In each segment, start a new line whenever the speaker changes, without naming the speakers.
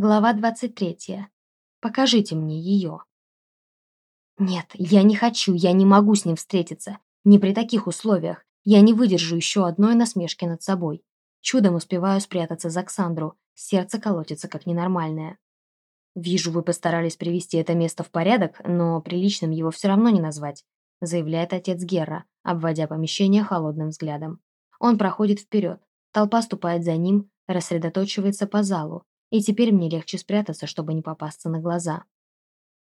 Глава 23. Покажите мне ее. Нет, я не хочу, я не могу с ним встретиться. Не при таких условиях. Я не выдержу еще одной насмешки над собой. Чудом успеваю спрятаться за Оксандру. Сердце колотится как ненормальное. «Вижу, вы постарались привести это место в порядок, но приличным его все равно не назвать», заявляет отец Герра, обводя помещение холодным взглядом. Он проходит вперед. Толпа ступает за ним, рассредоточивается по залу, и теперь мне легче спрятаться, чтобы не попасться на глаза.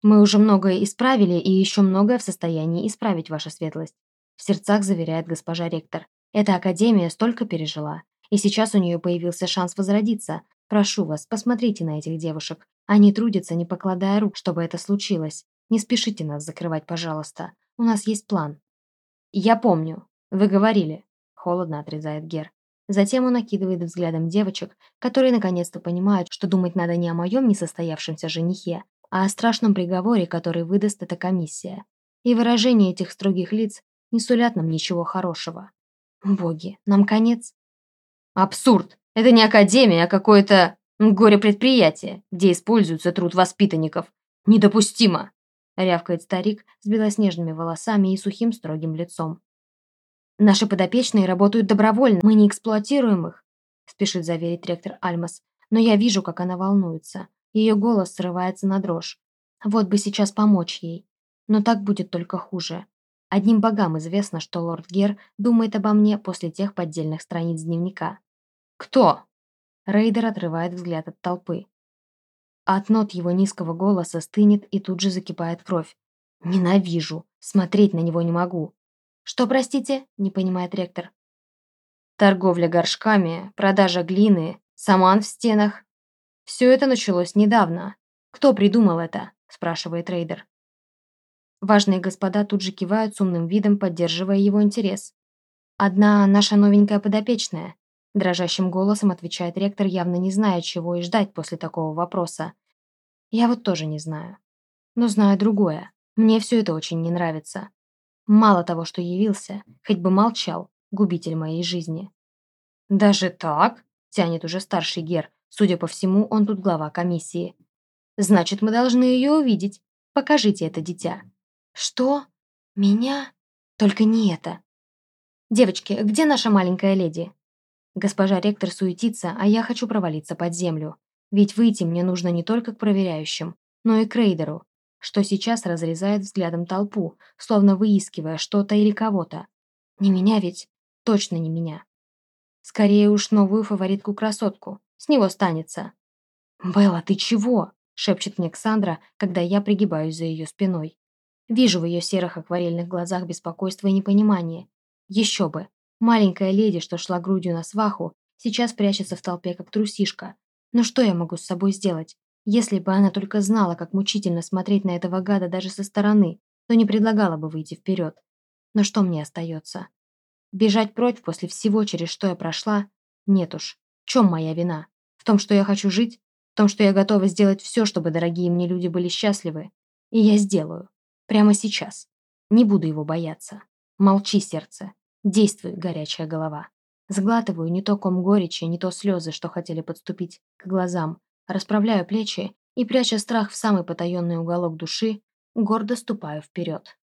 Мы уже многое исправили и еще многое в состоянии исправить, ваша светлость. В сердцах заверяет госпожа ректор. Эта академия столько пережила, и сейчас у нее появился шанс возродиться. Прошу вас, посмотрите на этих девушек. Они трудятся, не покладая рук, чтобы это случилось. Не спешите нас закрывать, пожалуйста. У нас есть план. Я помню. Вы говорили. Холодно отрезает Гер. Затем он окидывает взглядом девочек, которые наконец-то понимают, что думать надо не о моем несостоявшемся женихе, а о страшном приговоре, который выдаст эта комиссия. И выражение этих строгих лиц не сулят нам ничего хорошего. Боги, нам конец? Абсурд! Это не академия, а какое-то горе-предприятие, где используется труд воспитанников. Недопустимо! Рявкает старик с белоснежными волосами и сухим строгим лицом. Наши подопечные работают добровольно, мы не эксплуатируем их», спешит заверить ректор Альмас. Но я вижу, как она волнуется. Ее голос срывается на дрожь. Вот бы сейчас помочь ей. Но так будет только хуже. Одним богам известно, что лорд Гер думает обо мне после тех поддельных страниц дневника. «Кто?» Рейдер отрывает взгляд от толпы. От нот его низкого голоса стынет и тут же закипает кровь. «Ненавижу! Смотреть на него не могу!» «Что, простите?» – не понимает ректор. Торговля горшками, продажа глины, саман в стенах. Все это началось недавно. Кто придумал это? спрашивает рейдер. Важные господа тут же кивают с умным видом, поддерживая его интерес. «Одна наша новенькая подопечная», – дрожащим голосом отвечает ректор, явно не зная, чего и ждать после такого вопроса. «Я вот тоже не знаю. Но знаю другое. Мне все это очень не нравится. Мало того, что явился, хоть бы молчал, губитель моей жизни. «Даже так?» – тянет уже старший Гер. Судя по всему, он тут глава комиссии. «Значит, мы должны ее увидеть. Покажите это дитя». «Что? Меня? Только не это». «Девочки, где наша маленькая леди?» Госпожа ректор суетится, а я хочу провалиться под землю. Ведь выйти мне нужно не только к проверяющим, но и к рейдеру, что сейчас разрезает взглядом толпу, словно выискивая что-то или кого-то. Не меня ведь? Точно не меня. Скорее уж новую фаворитку-красотку. С него станется. «Белла, ты чего?» – шепчет мне Ксандра, когда я пригибаюсь за ее спиной. Вижу в ее серых акварельных глазах беспокойство и непонимание. Еще бы. Маленькая леди, что шла грудью на сваху, сейчас прячется в толпе, как трусишка. Но что я могу с собой сделать? Если бы она только знала, как мучительно смотреть на этого гада даже со стороны, то не предлагала бы выйти вперед. Но что мне остается? Бежать прочь после всего, через что я прошла? Нет уж. В чем моя вина? В том, что я хочу жить? В том, что я готова сделать все, чтобы дорогие мне люди были счастливы? И я сделаю. Прямо сейчас. Не буду его бояться. Молчи, сердце. Действуй, горячая голова. Сглатываю не то ком горечи, не то слезы, что хотели подступить к глазам, Расправляю плечи и, пряча страх в самый потаенный уголок души, гордо ступаю вперед.